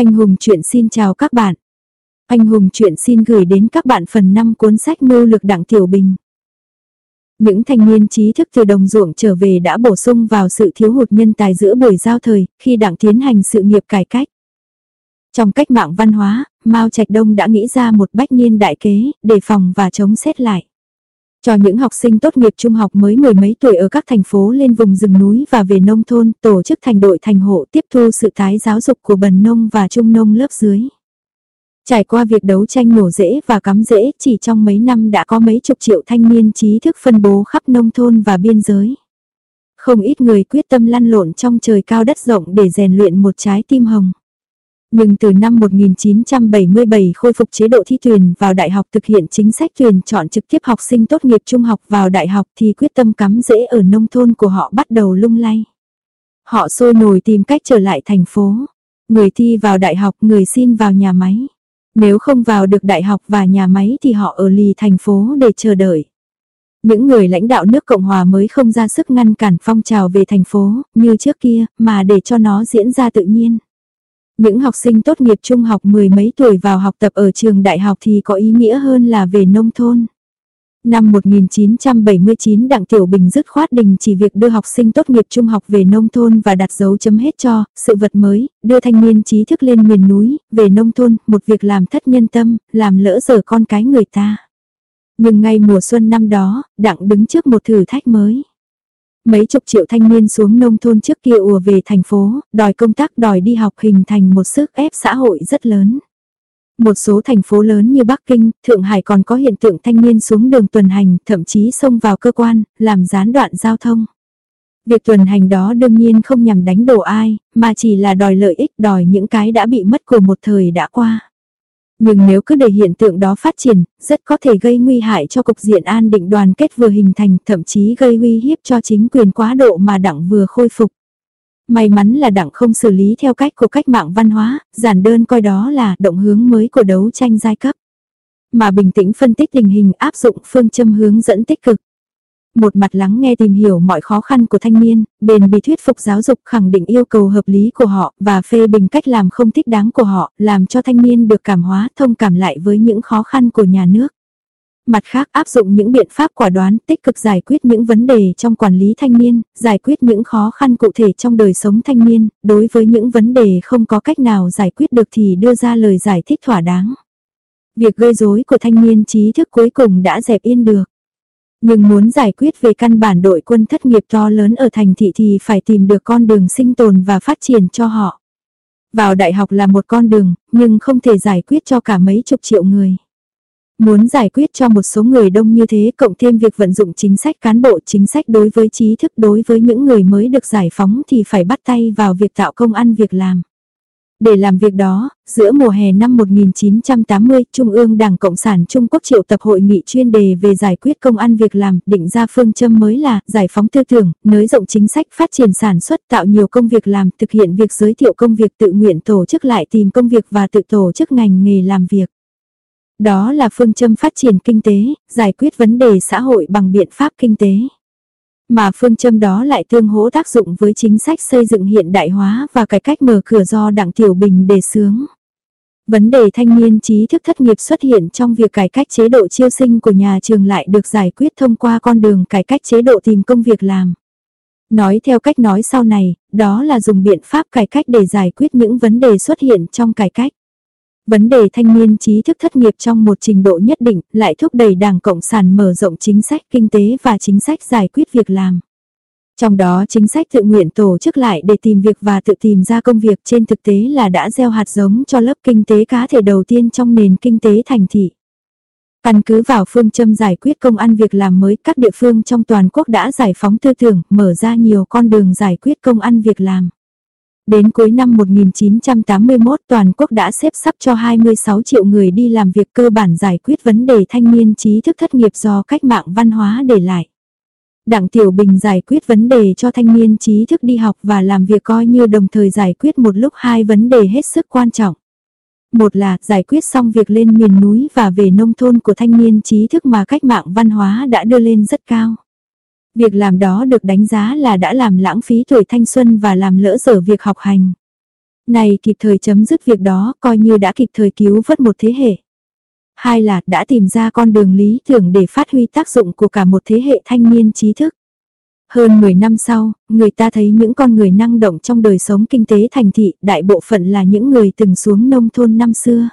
Anh Hùng chuyện xin chào các bạn. Anh Hùng chuyện xin gửi đến các bạn phần 5 cuốn sách mưu lực đặng tiểu bình. Những thanh niên trí thức từ đồng ruộng trở về đã bổ sung vào sự thiếu hụt nhân tài giữa buổi giao thời khi đặng tiến hành sự nghiệp cải cách. Trong cách mạng văn hóa, Mao Trạch Đông đã nghĩ ra một bách niên đại kế, đề phòng và chống xét lại. Cho những học sinh tốt nghiệp trung học mới mười mấy tuổi ở các thành phố lên vùng rừng núi và về nông thôn, tổ chức thành đội thành hộ tiếp thu sự tái giáo dục của bần nông và trung nông lớp dưới. Trải qua việc đấu tranh nổ rễ và cắm rễ, chỉ trong mấy năm đã có mấy chục triệu thanh niên trí thức phân bố khắp nông thôn và biên giới. Không ít người quyết tâm lăn lộn trong trời cao đất rộng để rèn luyện một trái tim hồng. Nhưng từ năm 1977 khôi phục chế độ thi tuyển vào đại học thực hiện chính sách tuyển chọn trực tiếp học sinh tốt nghiệp trung học vào đại học thì quyết tâm cắm rễ ở nông thôn của họ bắt đầu lung lay. Họ sôi nổi tìm cách trở lại thành phố. Người thi vào đại học, người xin vào nhà máy. Nếu không vào được đại học và nhà máy thì họ ở lì thành phố để chờ đợi. Những người lãnh đạo nước Cộng Hòa mới không ra sức ngăn cản phong trào về thành phố như trước kia mà để cho nó diễn ra tự nhiên. Những học sinh tốt nghiệp trung học mười mấy tuổi vào học tập ở trường đại học thì có ý nghĩa hơn là về nông thôn. Năm 1979 Đặng Tiểu Bình dứt khoát đình chỉ việc đưa học sinh tốt nghiệp trung học về nông thôn và đặt dấu chấm hết cho, sự vật mới, đưa thanh niên trí thức lên miền núi, về nông thôn, một việc làm thất nhân tâm, làm lỡ dở con cái người ta. Nhưng ngay mùa xuân năm đó, Đặng đứng trước một thử thách mới. Mấy chục triệu thanh niên xuống nông thôn trước kia ùa về thành phố, đòi công tác đòi đi học hình thành một sức ép xã hội rất lớn. Một số thành phố lớn như Bắc Kinh, Thượng Hải còn có hiện tượng thanh niên xuống đường tuần hành, thậm chí xông vào cơ quan, làm gián đoạn giao thông. Việc tuần hành đó đương nhiên không nhằm đánh đổ ai, mà chỉ là đòi lợi ích, đòi những cái đã bị mất của một thời đã qua. Nhưng nếu cứ để hiện tượng đó phát triển, rất có thể gây nguy hại cho cục diện an định đoàn kết vừa hình thành, thậm chí gây uy hiếp cho chính quyền quá độ mà đảng vừa khôi phục. May mắn là đảng không xử lý theo cách của cách mạng văn hóa, giản đơn coi đó là động hướng mới của đấu tranh giai cấp. Mà bình tĩnh phân tích tình hình áp dụng phương châm hướng dẫn tích cực. Một mặt lắng nghe tìm hiểu mọi khó khăn của thanh niên, bền bỉ thuyết phục giáo dục khẳng định yêu cầu hợp lý của họ và phê bình cách làm không thích đáng của họ, làm cho thanh niên được cảm hóa thông cảm lại với những khó khăn của nhà nước. Mặt khác áp dụng những biện pháp quả đoán tích cực giải quyết những vấn đề trong quản lý thanh niên, giải quyết những khó khăn cụ thể trong đời sống thanh niên, đối với những vấn đề không có cách nào giải quyết được thì đưa ra lời giải thích thỏa đáng. Việc gây rối của thanh niên trí thức cuối cùng đã dẹp yên được. Nhưng muốn giải quyết về căn bản đội quân thất nghiệp to lớn ở thành thị thì phải tìm được con đường sinh tồn và phát triển cho họ. Vào đại học là một con đường, nhưng không thể giải quyết cho cả mấy chục triệu người. Muốn giải quyết cho một số người đông như thế cộng thêm việc vận dụng chính sách cán bộ chính sách đối với trí thức đối với những người mới được giải phóng thì phải bắt tay vào việc tạo công ăn việc làm. Để làm việc đó, giữa mùa hè năm 1980, Trung ương Đảng Cộng sản Trung Quốc triệu tập hội nghị chuyên đề về giải quyết công ăn việc làm, định ra phương châm mới là giải phóng tư tưởng, nới rộng chính sách phát triển sản xuất tạo nhiều công việc làm, thực hiện việc giới thiệu công việc tự nguyện tổ chức lại tìm công việc và tự tổ chức ngành nghề làm việc. Đó là phương châm phát triển kinh tế, giải quyết vấn đề xã hội bằng biện pháp kinh tế. Mà phương châm đó lại tương hỗ tác dụng với chính sách xây dựng hiện đại hóa và cải cách mở cửa do Đảng Tiểu Bình đề xướng. Vấn đề thanh niên trí thức thất nghiệp xuất hiện trong việc cải cách chế độ chiêu sinh của nhà trường lại được giải quyết thông qua con đường cải cách chế độ tìm công việc làm. Nói theo cách nói sau này, đó là dùng biện pháp cải cách để giải quyết những vấn đề xuất hiện trong cải cách. Vấn đề thanh niên trí thức thất nghiệp trong một trình độ nhất định lại thúc đẩy Đảng Cộng sản mở rộng chính sách kinh tế và chính sách giải quyết việc làm. Trong đó chính sách tự nguyện tổ chức lại để tìm việc và tự tìm ra công việc trên thực tế là đã gieo hạt giống cho lớp kinh tế cá thể đầu tiên trong nền kinh tế thành thị. Căn cứ vào phương châm giải quyết công ăn việc làm mới, các địa phương trong toàn quốc đã giải phóng tư tưởng, mở ra nhiều con đường giải quyết công ăn việc làm. Đến cuối năm 1981 toàn quốc đã xếp sắp cho 26 triệu người đi làm việc cơ bản giải quyết vấn đề thanh niên trí thức thất nghiệp do cách mạng văn hóa để lại. Đảng Tiểu Bình giải quyết vấn đề cho thanh niên trí thức đi học và làm việc coi như đồng thời giải quyết một lúc hai vấn đề hết sức quan trọng. Một là giải quyết xong việc lên miền núi và về nông thôn của thanh niên trí thức mà cách mạng văn hóa đã đưa lên rất cao. Việc làm đó được đánh giá là đã làm lãng phí tuổi thanh xuân và làm lỡ dở việc học hành. Này kịp thời chấm dứt việc đó, coi như đã kịp thời cứu vớt một thế hệ. Hai là đã tìm ra con đường lý tưởng để phát huy tác dụng của cả một thế hệ thanh niên trí thức. Hơn 10 năm sau, người ta thấy những con người năng động trong đời sống kinh tế thành thị, đại bộ phận là những người từng xuống nông thôn năm xưa.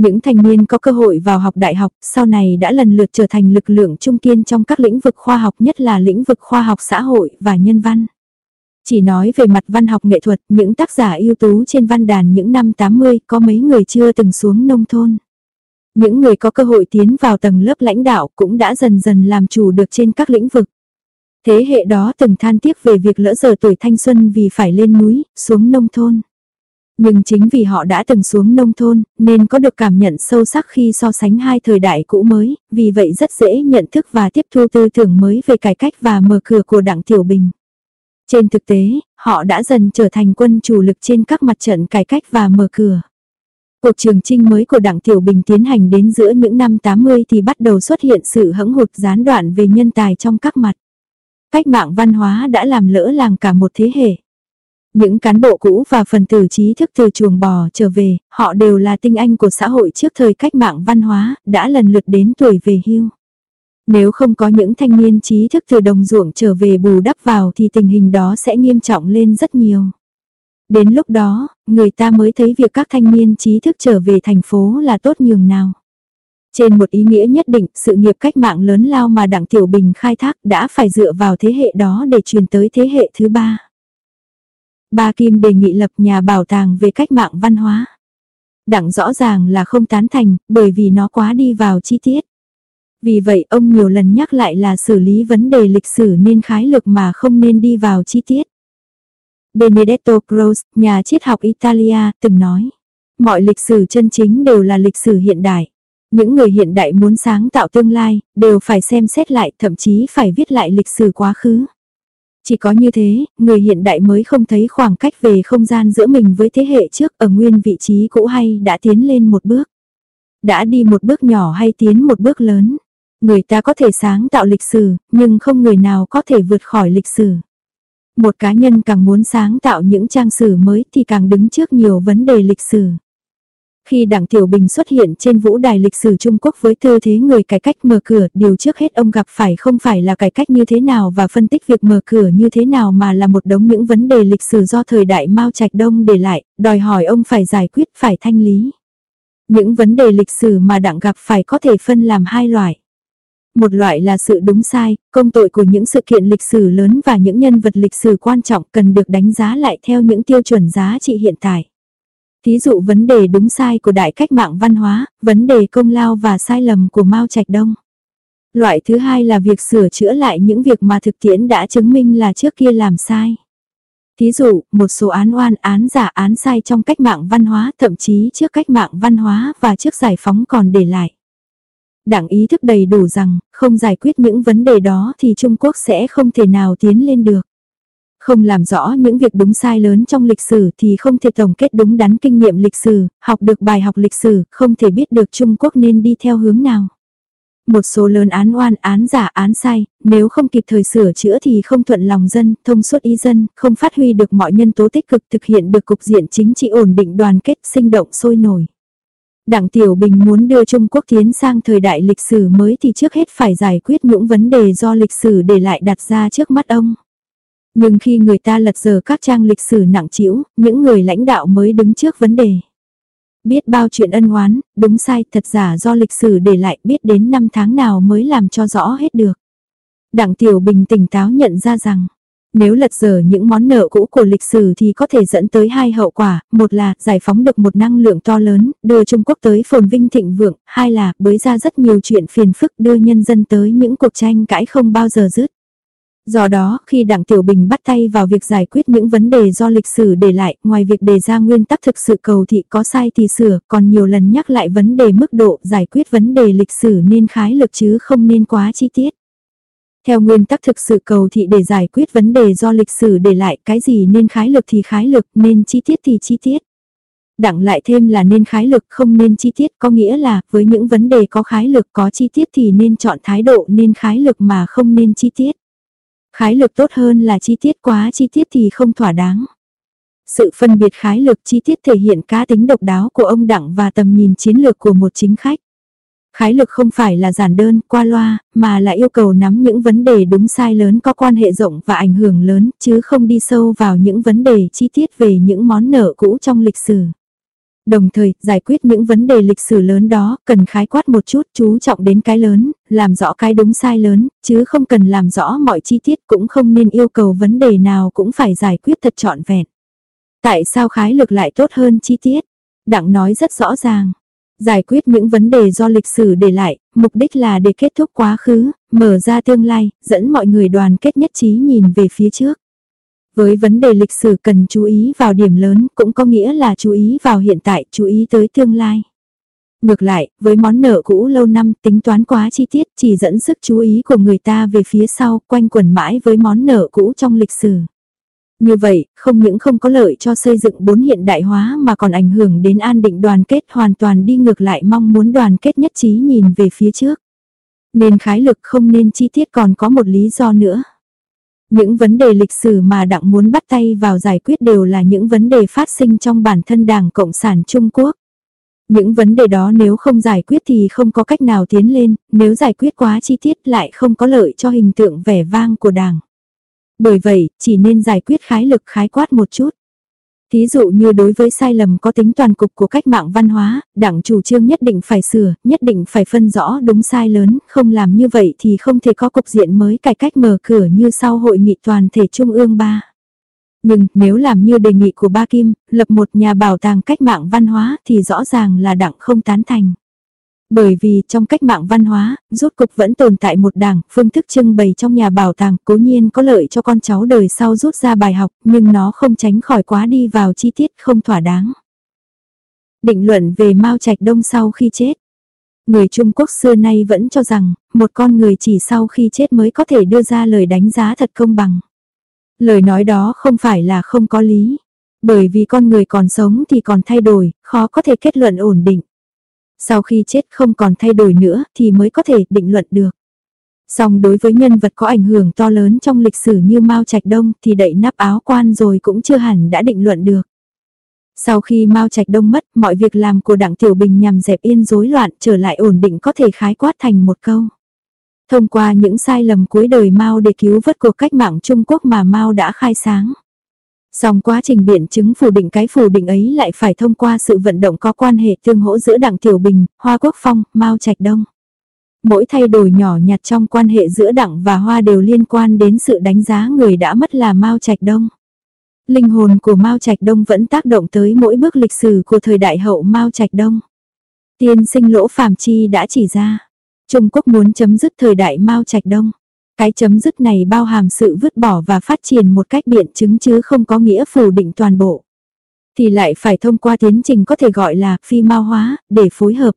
Những thanh niên có cơ hội vào học đại học, sau này đã lần lượt trở thành lực lượng trung kiên trong các lĩnh vực khoa học nhất là lĩnh vực khoa học xã hội và nhân văn. Chỉ nói về mặt văn học nghệ thuật, những tác giả ưu tú trên văn đàn những năm 80 có mấy người chưa từng xuống nông thôn. Những người có cơ hội tiến vào tầng lớp lãnh đạo cũng đã dần dần làm chủ được trên các lĩnh vực. Thế hệ đó từng than tiếc về việc lỡ giờ tuổi thanh xuân vì phải lên núi, xuống nông thôn. Nhưng chính vì họ đã từng xuống nông thôn, nên có được cảm nhận sâu sắc khi so sánh hai thời đại cũ mới, vì vậy rất dễ nhận thức và tiếp thu tư tưởng mới về cải cách và mở cửa của Đảng Tiểu Bình. Trên thực tế, họ đã dần trở thành quân chủ lực trên các mặt trận cải cách và mở cửa. Cuộc trường trinh mới của Đảng Tiểu Bình tiến hành đến giữa những năm 80 thì bắt đầu xuất hiện sự hững hụt gián đoạn về nhân tài trong các mặt. Cách mạng văn hóa đã làm lỡ làng cả một thế hệ. Những cán bộ cũ và phần tử trí thức từ chuồng bò trở về, họ đều là tinh anh của xã hội trước thời cách mạng văn hóa, đã lần lượt đến tuổi về hưu. Nếu không có những thanh niên trí thức từ đồng ruộng trở về bù đắp vào thì tình hình đó sẽ nghiêm trọng lên rất nhiều. Đến lúc đó, người ta mới thấy việc các thanh niên trí thức trở về thành phố là tốt nhường nào. Trên một ý nghĩa nhất định, sự nghiệp cách mạng lớn lao mà Đặng Tiểu Bình khai thác đã phải dựa vào thế hệ đó để truyền tới thế hệ thứ ba. Ba Kim đề nghị lập nhà bảo tàng về cách mạng văn hóa. Đặng rõ ràng là không tán thành, bởi vì nó quá đi vào chi tiết. Vì vậy ông nhiều lần nhắc lại là xử lý vấn đề lịch sử nên khái lược mà không nên đi vào chi tiết. Benedetto Croce, nhà triết học Italia, từng nói, mọi lịch sử chân chính đều là lịch sử hiện đại. Những người hiện đại muốn sáng tạo tương lai, đều phải xem xét lại, thậm chí phải viết lại lịch sử quá khứ. Chỉ có như thế, người hiện đại mới không thấy khoảng cách về không gian giữa mình với thế hệ trước ở nguyên vị trí cũ hay đã tiến lên một bước. Đã đi một bước nhỏ hay tiến một bước lớn. Người ta có thể sáng tạo lịch sử, nhưng không người nào có thể vượt khỏi lịch sử. Một cá nhân càng muốn sáng tạo những trang sử mới thì càng đứng trước nhiều vấn đề lịch sử. Khi Đảng Tiểu Bình xuất hiện trên vũ đài lịch sử Trung Quốc với tư thế người cải cách mở cửa, điều trước hết ông gặp phải không phải là cải cách như thế nào và phân tích việc mở cửa như thế nào mà là một đống những vấn đề lịch sử do thời đại Mao Trạch Đông để lại, đòi hỏi ông phải giải quyết, phải thanh lý. Những vấn đề lịch sử mà Đảng gặp phải có thể phân làm hai loại. Một loại là sự đúng sai, công tội của những sự kiện lịch sử lớn và những nhân vật lịch sử quan trọng cần được đánh giá lại theo những tiêu chuẩn giá trị hiện tại. Thí dụ vấn đề đúng sai của đại cách mạng văn hóa, vấn đề công lao và sai lầm của Mao Trạch Đông. Loại thứ hai là việc sửa chữa lại những việc mà thực tiễn đã chứng minh là trước kia làm sai. Thí dụ, một số án oan án giả án sai trong cách mạng văn hóa thậm chí trước cách mạng văn hóa và trước giải phóng còn để lại. Đảng ý thức đầy đủ rằng, không giải quyết những vấn đề đó thì Trung Quốc sẽ không thể nào tiến lên được. Không làm rõ những việc đúng sai lớn trong lịch sử thì không thể tổng kết đúng đắn kinh nghiệm lịch sử, học được bài học lịch sử, không thể biết được Trung Quốc nên đi theo hướng nào. Một số lớn án oan, án giả, án sai, nếu không kịp thời sửa chữa thì không thuận lòng dân, thông suốt ý dân, không phát huy được mọi nhân tố tích cực thực hiện được cục diện chính trị ổn định đoàn kết sinh động sôi nổi. Đảng Tiểu Bình muốn đưa Trung Quốc tiến sang thời đại lịch sử mới thì trước hết phải giải quyết những vấn đề do lịch sử để lại đặt ra trước mắt ông. Nhưng khi người ta lật dở các trang lịch sử nặng trĩu, những người lãnh đạo mới đứng trước vấn đề. Biết bao chuyện ân oán, đúng sai, thật giả do lịch sử để lại biết đến năm tháng nào mới làm cho rõ hết được. Đảng Tiểu Bình tỉnh táo nhận ra rằng, nếu lật dở những món nợ cũ của lịch sử thì có thể dẫn tới hai hậu quả, một là giải phóng được một năng lượng to lớn, đưa Trung Quốc tới phồn vinh thịnh vượng, hai là bới ra rất nhiều chuyện phiền phức đưa nhân dân tới những cuộc tranh cãi không bao giờ dứt. Do đó, khi đặng Tiểu Bình bắt tay vào việc giải quyết những vấn đề do lịch sử để lại, ngoài việc đề ra nguyên tắc thực sự cầu thị có sai thì sửa, còn nhiều lần nhắc lại vấn đề mức độ giải quyết vấn đề lịch sử nên khái lực chứ không nên quá chi tiết. Theo nguyên tắc thực sự cầu thị để giải quyết vấn đề do lịch sử để lại cái gì nên khái lực thì khái lực, nên chi tiết thì chi tiết. Đặng lại thêm là nên khái lực không nên chi tiết có nghĩa là với những vấn đề có khái lực có chi tiết thì nên chọn thái độ nên khái lực mà không nên chi tiết. Khái lực tốt hơn là chi tiết quá chi tiết thì không thỏa đáng. Sự phân biệt khái lược chi tiết thể hiện cá tính độc đáo của ông Đặng và tầm nhìn chiến lược của một chính khách. Khái lược không phải là giản đơn, qua loa, mà là yêu cầu nắm những vấn đề đúng sai lớn có quan hệ rộng và ảnh hưởng lớn, chứ không đi sâu vào những vấn đề chi tiết về những món nợ cũ trong lịch sử. Đồng thời, giải quyết những vấn đề lịch sử lớn đó, cần khái quát một chút, chú trọng đến cái lớn, làm rõ cái đúng sai lớn, chứ không cần làm rõ mọi chi tiết cũng không nên yêu cầu vấn đề nào cũng phải giải quyết thật trọn vẹn. Tại sao khái lược lại tốt hơn chi tiết? Đặng nói rất rõ ràng. Giải quyết những vấn đề do lịch sử để lại, mục đích là để kết thúc quá khứ, mở ra tương lai, dẫn mọi người đoàn kết nhất trí nhìn về phía trước. Với vấn đề lịch sử cần chú ý vào điểm lớn cũng có nghĩa là chú ý vào hiện tại, chú ý tới tương lai. Ngược lại, với món nợ cũ lâu năm tính toán quá chi tiết chỉ dẫn sức chú ý của người ta về phía sau quanh quẩn mãi với món nợ cũ trong lịch sử. Như vậy, không những không có lợi cho xây dựng bốn hiện đại hóa mà còn ảnh hưởng đến an định đoàn kết hoàn toàn đi ngược lại mong muốn đoàn kết nhất trí nhìn về phía trước. Nên khái lực không nên chi tiết còn có một lý do nữa. Những vấn đề lịch sử mà Đặng muốn bắt tay vào giải quyết đều là những vấn đề phát sinh trong bản thân Đảng Cộng sản Trung Quốc. Những vấn đề đó nếu không giải quyết thì không có cách nào tiến lên, nếu giải quyết quá chi tiết lại không có lợi cho hình tượng vẻ vang của Đảng. Bởi vậy, chỉ nên giải quyết khái lực khái quát một chút. Thí dụ như đối với sai lầm có tính toàn cục của cách mạng văn hóa, đảng chủ trương nhất định phải sửa, nhất định phải phân rõ đúng sai lớn, không làm như vậy thì không thể có cục diện mới cải cách mở cửa như sau hội nghị toàn thể trung ương 3. Nhưng nếu làm như đề nghị của Ba Kim, lập một nhà bảo tàng cách mạng văn hóa thì rõ ràng là đảng không tán thành. Bởi vì trong cách mạng văn hóa, rốt cục vẫn tồn tại một đảng, phương thức trưng bày trong nhà bảo tàng cố nhiên có lợi cho con cháu đời sau rút ra bài học, nhưng nó không tránh khỏi quá đi vào chi tiết không thỏa đáng. Định luận về Mao Trạch Đông sau khi chết Người Trung Quốc xưa nay vẫn cho rằng, một con người chỉ sau khi chết mới có thể đưa ra lời đánh giá thật công bằng. Lời nói đó không phải là không có lý. Bởi vì con người còn sống thì còn thay đổi, khó có thể kết luận ổn định. Sau khi chết không còn thay đổi nữa thì mới có thể định luận được. Song đối với nhân vật có ảnh hưởng to lớn trong lịch sử như Mao Trạch Đông thì đậy nắp áo quan rồi cũng chưa hẳn đã định luận được. Sau khi Mao Trạch Đông mất, mọi việc làm của Đặng Tiểu Bình nhằm dẹp yên rối loạn trở lại ổn định có thể khái quát thành một câu. Thông qua những sai lầm cuối đời Mao để cứu vớt cuộc cách mạng Trung Quốc mà Mao đã khai sáng. Song quá trình biện chứng phủ định cái phủ định ấy lại phải thông qua sự vận động có quan hệ tương hỗ giữa đặng Tiểu Bình, Hoa Quốc Phong, Mao Trạch Đông. Mỗi thay đổi nhỏ nhặt trong quan hệ giữa đặng và Hoa đều liên quan đến sự đánh giá người đã mất là Mao Trạch Đông. Linh hồn của Mao Trạch Đông vẫn tác động tới mỗi bước lịch sử của thời đại hậu Mao Trạch Đông. Tiên sinh lỗ phàm chi đã chỉ ra, Trung Quốc muốn chấm dứt thời đại Mao Trạch Đông. Cái chấm dứt này bao hàm sự vứt bỏ và phát triển một cách biện chứng chứ không có nghĩa phủ định toàn bộ. Thì lại phải thông qua tiến trình có thể gọi là phi mao hóa, để phối hợp.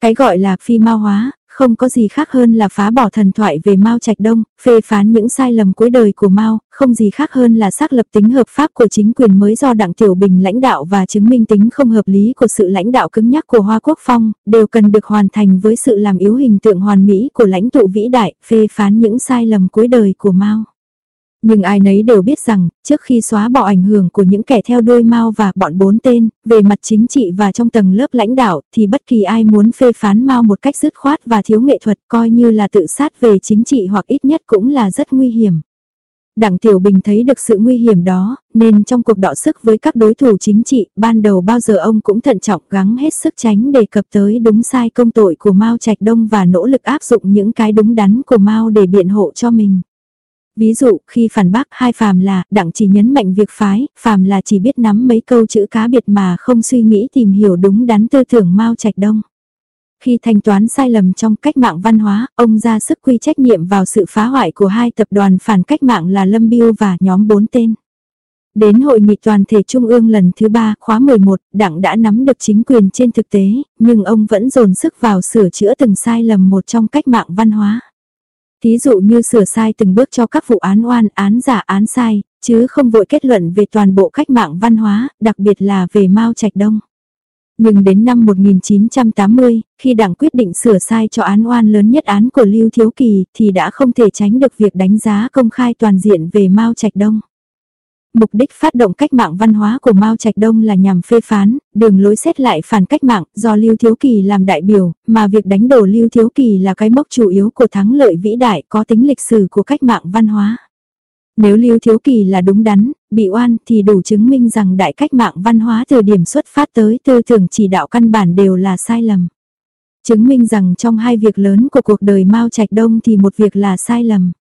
Cái gọi là phi mao hóa, không có gì khác hơn là phá bỏ thần thoại về Mao Trạch Đông, phê phán những sai lầm cuối đời của Mao, không gì khác hơn là xác lập tính hợp pháp của chính quyền mới do Đặng Tiểu Bình lãnh đạo và chứng minh tính không hợp lý của sự lãnh đạo cứng nhắc của Hoa Quốc Phong, đều cần được hoàn thành với sự làm yếu hình tượng hoàn mỹ của lãnh tụ vĩ đại, phê phán những sai lầm cuối đời của Mao. Nhưng ai nấy đều biết rằng, trước khi xóa bỏ ảnh hưởng của những kẻ theo đuôi Mao và bọn bốn tên, về mặt chính trị và trong tầng lớp lãnh đạo, thì bất kỳ ai muốn phê phán Mao một cách dứt khoát và thiếu nghệ thuật coi như là tự sát về chính trị hoặc ít nhất cũng là rất nguy hiểm. Đảng Tiểu Bình thấy được sự nguy hiểm đó, nên trong cuộc đọ sức với các đối thủ chính trị, ban đầu bao giờ ông cũng thận trọng gắng hết sức tránh đề cập tới đúng sai công tội của Mao Trạch Đông và nỗ lực áp dụng những cái đúng đắn của Mao để biện hộ cho mình. Ví dụ, khi phản bác hai phàm là, đặng chỉ nhấn mạnh việc phái, phàm là chỉ biết nắm mấy câu chữ cá biệt mà không suy nghĩ tìm hiểu đúng đắn tư tưởng Mao Trạch Đông. Khi thanh toán sai lầm trong cách mạng văn hóa, ông ra sức quy trách nhiệm vào sự phá hoại của hai tập đoàn phản cách mạng là Lâm Biêu và nhóm bốn tên. Đến hội nghị toàn thể trung ương lần thứ ba khóa 11, đảng đã nắm được chính quyền trên thực tế, nhưng ông vẫn dồn sức vào sửa chữa từng sai lầm một trong cách mạng văn hóa. Thí dụ như sửa sai từng bước cho các vụ án oan, án giả, án sai, chứ không vội kết luận về toàn bộ cách mạng văn hóa, đặc biệt là về Mao Trạch Đông. Nhưng đến năm 1980, khi đảng quyết định sửa sai cho án oan lớn nhất án của Lưu Thiếu Kỳ thì đã không thể tránh được việc đánh giá công khai toàn diện về Mao Trạch Đông. Mục đích phát động cách mạng văn hóa của Mao Trạch Đông là nhằm phê phán, đường lối xét lại phản cách mạng do Lưu Thiếu Kỳ làm đại biểu, mà việc đánh đổ Lưu Thiếu Kỳ là cái mốc chủ yếu của thắng lợi vĩ đại có tính lịch sử của cách mạng văn hóa. Nếu Lưu Thiếu Kỳ là đúng đắn, bị oan thì đủ chứng minh rằng đại cách mạng văn hóa từ điểm xuất phát tới tư tưởng chỉ đạo căn bản đều là sai lầm. Chứng minh rằng trong hai việc lớn của cuộc đời Mao Trạch Đông thì một việc là sai lầm.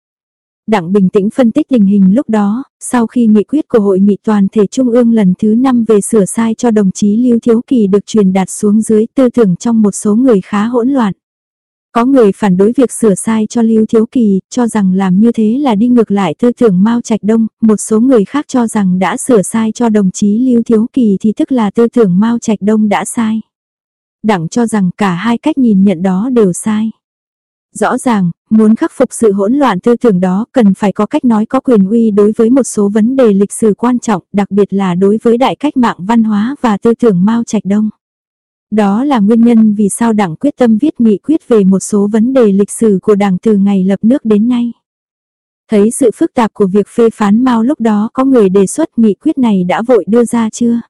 Đặng bình tĩnh phân tích tình hình lúc đó, sau khi nghị quyết của hội nghị toàn thể trung ương lần thứ 5 về sửa sai cho đồng chí Lưu Thiếu Kỳ được truyền đạt xuống dưới tư tưởng trong một số người khá hỗn loạn. Có người phản đối việc sửa sai cho Lưu Thiếu Kỳ, cho rằng làm như thế là đi ngược lại tư tưởng Mao Trạch Đông, một số người khác cho rằng đã sửa sai cho đồng chí Lưu Thiếu Kỳ thì tức là tư tưởng Mao Trạch Đông đã sai. Đặng cho rằng cả hai cách nhìn nhận đó đều sai. Rõ ràng, muốn khắc phục sự hỗn loạn tư tưởng đó cần phải có cách nói có quyền uy đối với một số vấn đề lịch sử quan trọng, đặc biệt là đối với đại cách mạng văn hóa và tư tưởng Mao Trạch Đông. Đó là nguyên nhân vì sao Đảng quyết tâm viết nghị quyết về một số vấn đề lịch sử của Đảng từ ngày lập nước đến nay. Thấy sự phức tạp của việc phê phán Mao lúc đó có người đề xuất nghị quyết này đã vội đưa ra chưa?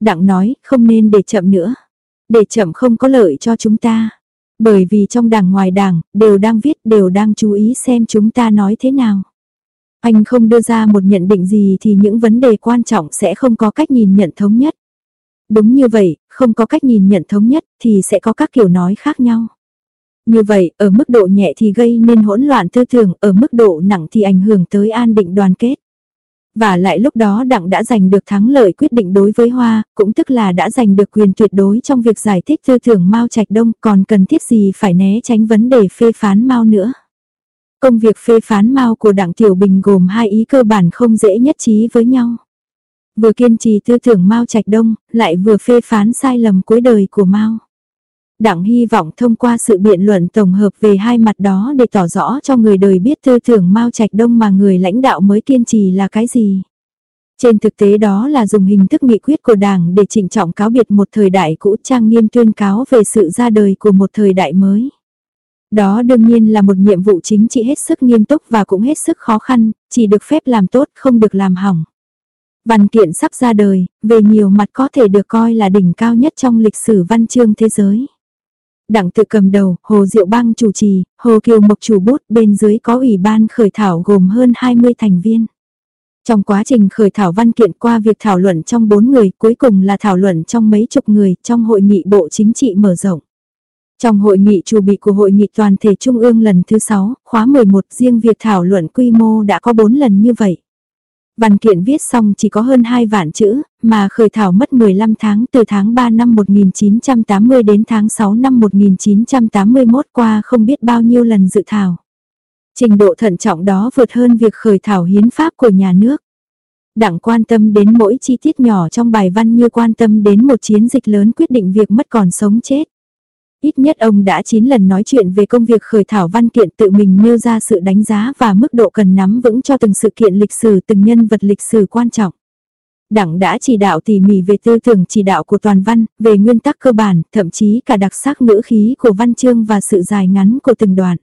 Đặng nói không nên để chậm nữa. Để chậm không có lợi cho chúng ta. Bởi vì trong đảng ngoài đảng, đều đang viết, đều đang chú ý xem chúng ta nói thế nào. Anh không đưa ra một nhận định gì thì những vấn đề quan trọng sẽ không có cách nhìn nhận thống nhất. Đúng như vậy, không có cách nhìn nhận thống nhất thì sẽ có các kiểu nói khác nhau. Như vậy, ở mức độ nhẹ thì gây nên hỗn loạn tư tưởng, ở mức độ nặng thì ảnh hưởng tới an định đoàn kết. Và lại lúc đó Đặng đã giành được thắng lợi quyết định đối với Hoa, cũng tức là đã giành được quyền tuyệt đối trong việc giải thích tư tưởng Mao Trạch Đông, còn cần thiết gì phải né tránh vấn đề phê phán Mao nữa. Công việc phê phán Mao của Đặng Tiểu Bình gồm hai ý cơ bản không dễ nhất trí với nhau. Vừa kiên trì tư tưởng Mao Trạch Đông, lại vừa phê phán sai lầm cuối đời của Mao. Đặng hy vọng thông qua sự biện luận tổng hợp về hai mặt đó để tỏ rõ cho người đời biết tư tưởng Mao Trạch Đông mà người lãnh đạo mới kiên trì là cái gì. Trên thực tế đó là dùng hình thức nghị quyết của Đảng để trịnh trọng cáo biệt một thời đại cũ trang nghiêm tuyên cáo về sự ra đời của một thời đại mới. Đó đương nhiên là một nhiệm vụ chính trị hết sức nghiêm túc và cũng hết sức khó khăn, chỉ được phép làm tốt không được làm hỏng. Văn kiện sắp ra đời, về nhiều mặt có thể được coi là đỉnh cao nhất trong lịch sử văn chương thế giới. Đặng tự cầm đầu, Hồ Diệu Bang chủ trì, Hồ Kiều Mộc chủ bút, bên dưới có ủy ban khởi thảo gồm hơn 20 thành viên. Trong quá trình khởi thảo văn kiện qua việc thảo luận trong 4 người, cuối cùng là thảo luận trong mấy chục người trong hội nghị Bộ Chính trị mở rộng. Trong hội nghị chủ bị của hội nghị toàn thể Trung ương lần thứ 6, khóa 11 riêng việc thảo luận quy mô đã có 4 lần như vậy. Văn kiện viết xong chỉ có hơn 2 vạn chữ, mà khởi thảo mất 15 tháng từ tháng 3 năm 1980 đến tháng 6 năm 1981 qua không biết bao nhiêu lần dự thảo. Trình độ thận trọng đó vượt hơn việc khởi thảo hiến pháp của nhà nước. Đảng quan tâm đến mỗi chi tiết nhỏ trong bài văn như quan tâm đến một chiến dịch lớn quyết định việc mất còn sống chết. Ít nhất ông đã 9 lần nói chuyện về công việc khởi thảo văn kiện tự mình nêu ra sự đánh giá và mức độ cần nắm vững cho từng sự kiện lịch sử từng nhân vật lịch sử quan trọng. Đảng đã chỉ đạo tỉ mỉ về tư tưởng chỉ đạo của toàn văn, về nguyên tắc cơ bản, thậm chí cả đặc sắc ngữ khí của văn chương và sự dài ngắn của từng đoạn.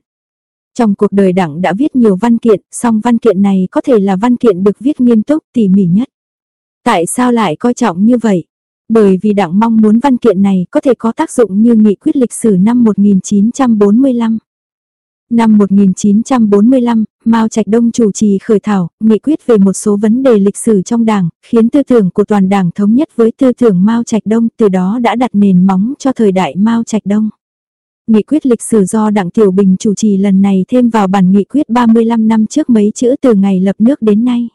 Trong cuộc đời đảng đã viết nhiều văn kiện, song văn kiện này có thể là văn kiện được viết nghiêm túc tỉ mỉ nhất. Tại sao lại coi trọng như vậy? Bởi vì đảng mong muốn văn kiện này có thể có tác dụng như nghị quyết lịch sử năm 1945. Năm 1945, Mao Trạch Đông chủ trì khởi thảo, nghị quyết về một số vấn đề lịch sử trong đảng, khiến tư tưởng của toàn đảng thống nhất với tư tưởng Mao Trạch Đông, từ đó đã đặt nền móng cho thời đại Mao Trạch Đông. Nghị quyết lịch sử do Đảng Tiểu Bình chủ trì lần này thêm vào bản nghị quyết 35 năm trước mấy chữ từ ngày lập nước đến nay.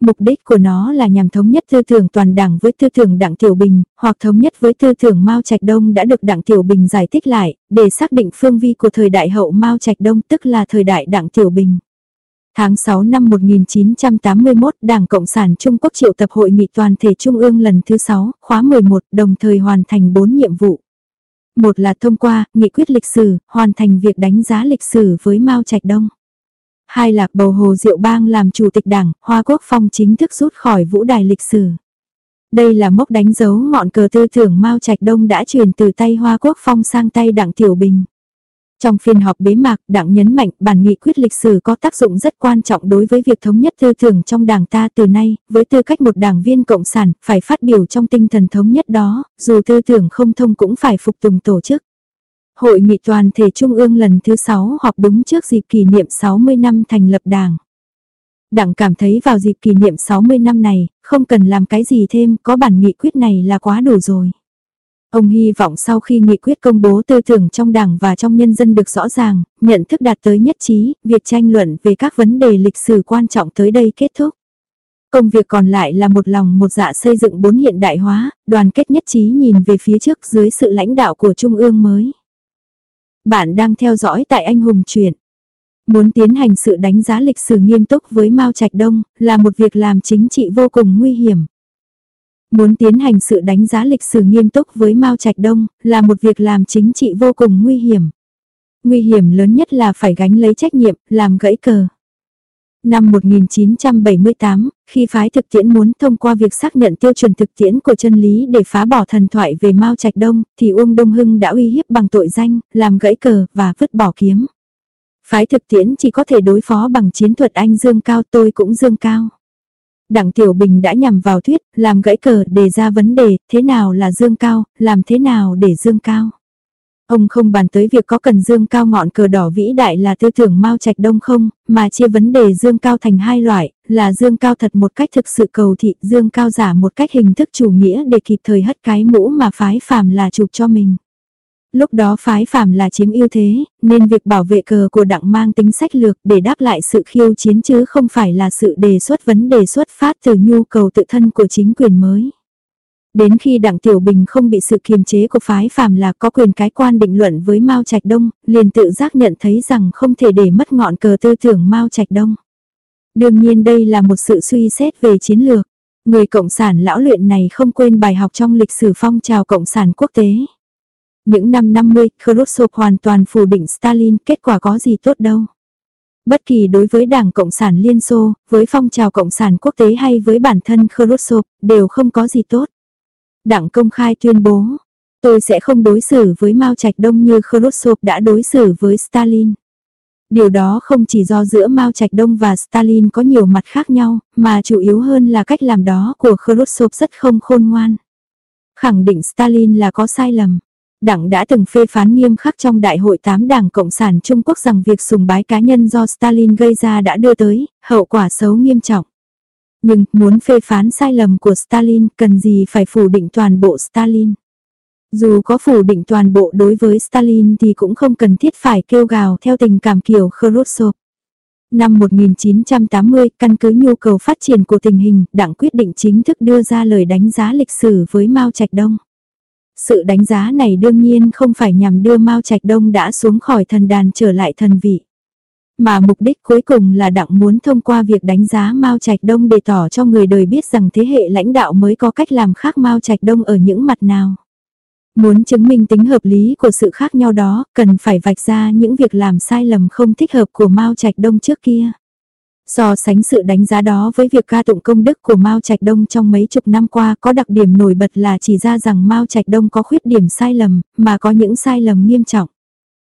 Mục đích của nó là nhằm thống nhất tư tưởng toàn đảng với tư tưởng đảng Tiểu Bình, hoặc thống nhất với tư tưởng Mao Trạch Đông đã được đảng Tiểu Bình giải thích lại, để xác định phương vi của thời đại hậu Mao Trạch Đông tức là thời đại đảng Tiểu Bình. Tháng 6 năm 1981, Đảng Cộng sản Trung Quốc triệu tập hội nghị toàn thể Trung ương lần thứ 6, khóa 11, đồng thời hoàn thành 4 nhiệm vụ. Một là thông qua, nghị quyết lịch sử, hoàn thành việc đánh giá lịch sử với Mao Trạch Đông. Hai lạc bầu Hồ Diệu Bang làm chủ tịch đảng, Hoa Quốc Phong chính thức rút khỏi vũ đài lịch sử. Đây là mốc đánh dấu ngọn cờ tư tưởng Mao Trạch Đông đã truyền từ tay Hoa Quốc Phong sang tay đảng Tiểu Bình. Trong phiên họp bế mạc, đảng nhấn mạnh bản nghị quyết lịch sử có tác dụng rất quan trọng đối với việc thống nhất tư tưởng trong đảng ta từ nay, với tư cách một đảng viên cộng sản, phải phát biểu trong tinh thần thống nhất đó, dù tư tưởng không thông cũng phải phục tùng tổ chức. Hội nghị toàn thể trung ương lần thứ 6 họp đúng trước dịp kỷ niệm 60 năm thành lập đảng. Đảng cảm thấy vào dịp kỷ niệm 60 năm này, không cần làm cái gì thêm, có bản nghị quyết này là quá đủ rồi. Ông hy vọng sau khi nghị quyết công bố tư tưởng trong đảng và trong nhân dân được rõ ràng, nhận thức đạt tới nhất trí, việc tranh luận về các vấn đề lịch sử quan trọng tới đây kết thúc. Công việc còn lại là một lòng một dạ xây dựng bốn hiện đại hóa, đoàn kết nhất trí nhìn về phía trước dưới sự lãnh đạo của Trung ương mới. Bạn đang theo dõi tại Anh Hùng Truyện. Muốn tiến hành sự đánh giá lịch sử nghiêm túc với Mao Trạch Đông là một việc làm chính trị vô cùng nguy hiểm. Muốn tiến hành sự đánh giá lịch sử nghiêm túc với Mao Trạch Đông là một việc làm chính trị vô cùng nguy hiểm. Nguy hiểm lớn nhất là phải gánh lấy trách nhiệm, làm gãy cờ. Năm 1978, khi phái thực tiễn muốn thông qua việc xác nhận tiêu chuẩn thực tiễn của chân lý để phá bỏ thần thoại về Mao Trạch Đông, thì Uông Đông Hưng đã uy hiếp bằng tội danh, làm gãy cờ và vứt bỏ kiếm. Phái thực tiễn chỉ có thể đối phó bằng chiến thuật anh dương cao tôi cũng dương cao. Đặng Tiểu Bình đã nhằm vào thuyết, làm gãy cờ đề ra vấn đề, thế nào là dương cao, làm thế nào để dương cao. Ông không bàn tới việc có cần dương cao ngọn cờ đỏ vĩ đại là tư tưởng Mao Trạch Đông không, mà chia vấn đề dương cao thành hai loại, là dương cao thật một cách thực sự cầu thị, dương cao giả một cách hình thức chủ nghĩa để kịp thời hất cái mũ mà phái phàm là chụp cho mình. Lúc đó phái phàm là chiếm ưu thế, nên việc bảo vệ cờ của đặng mang tính sách lược để đáp lại sự khiêu chiến chứ không phải là sự đề xuất vấn đề xuất phát từ nhu cầu tự thân của chính quyền mới. Đến khi Đặng Tiểu Bình không bị sự kiềm chế của phái phàm là có quyền cái quan định luận với Mao Trạch Đông, liền tự giác nhận thấy rằng không thể để mất ngọn cờ tư tưởng Mao Trạch Đông. Đương nhiên đây là một sự suy xét về chiến lược. Người cộng sản lão luyện này không quên bài học trong lịch sử phong trào cộng sản quốc tế. Những năm 50, Khrushchev hoàn toàn phủ định Stalin, kết quả có gì tốt đâu. Bất kỳ đối với Đảng Cộng sản Liên Xô, với phong trào Cộng sản quốc tế hay với bản thân Khrushchev, đều không có gì tốt. Đặng công khai tuyên bố, tôi sẽ không đối xử với Mao Trạch Đông như Khrushchev đã đối xử với Stalin. Điều đó không chỉ do giữa Mao Trạch Đông và Stalin có nhiều mặt khác nhau, mà chủ yếu hơn là cách làm đó của Khrushchev rất không khôn ngoan. Khẳng định Stalin là có sai lầm. Đảng đã từng phê phán nghiêm khắc trong Đại hội 8 Đảng Cộng sản Trung Quốc rằng việc sùng bái cá nhân do Stalin gây ra đã đưa tới hậu quả xấu nghiêm trọng. Nhưng, muốn phê phán sai lầm của Stalin cần gì phải phủ định toàn bộ Stalin. Dù có phủ định toàn bộ đối với Stalin thì cũng không cần thiết phải kêu gào theo tình cảm kiểu Khrushchev. Năm 1980, căn cứ nhu cầu phát triển của tình hình, đảng quyết định chính thức đưa ra lời đánh giá lịch sử với Mao Trạch Đông. Sự đánh giá này đương nhiên không phải nhằm đưa Mao Trạch Đông đã xuống khỏi thần đàn trở lại thần vị. Mà mục đích cuối cùng là đặng muốn thông qua việc đánh giá Mao Trạch Đông để tỏ cho người đời biết rằng thế hệ lãnh đạo mới có cách làm khác Mao Trạch Đông ở những mặt nào. Muốn chứng minh tính hợp lý của sự khác nhau đó, cần phải vạch ra những việc làm sai lầm không thích hợp của Mao Trạch Đông trước kia. So sánh sự đánh giá đó với việc ca tụng công đức của Mao Trạch Đông trong mấy chục năm qua có đặc điểm nổi bật là chỉ ra rằng Mao Trạch Đông có khuyết điểm sai lầm, mà có những sai lầm nghiêm trọng.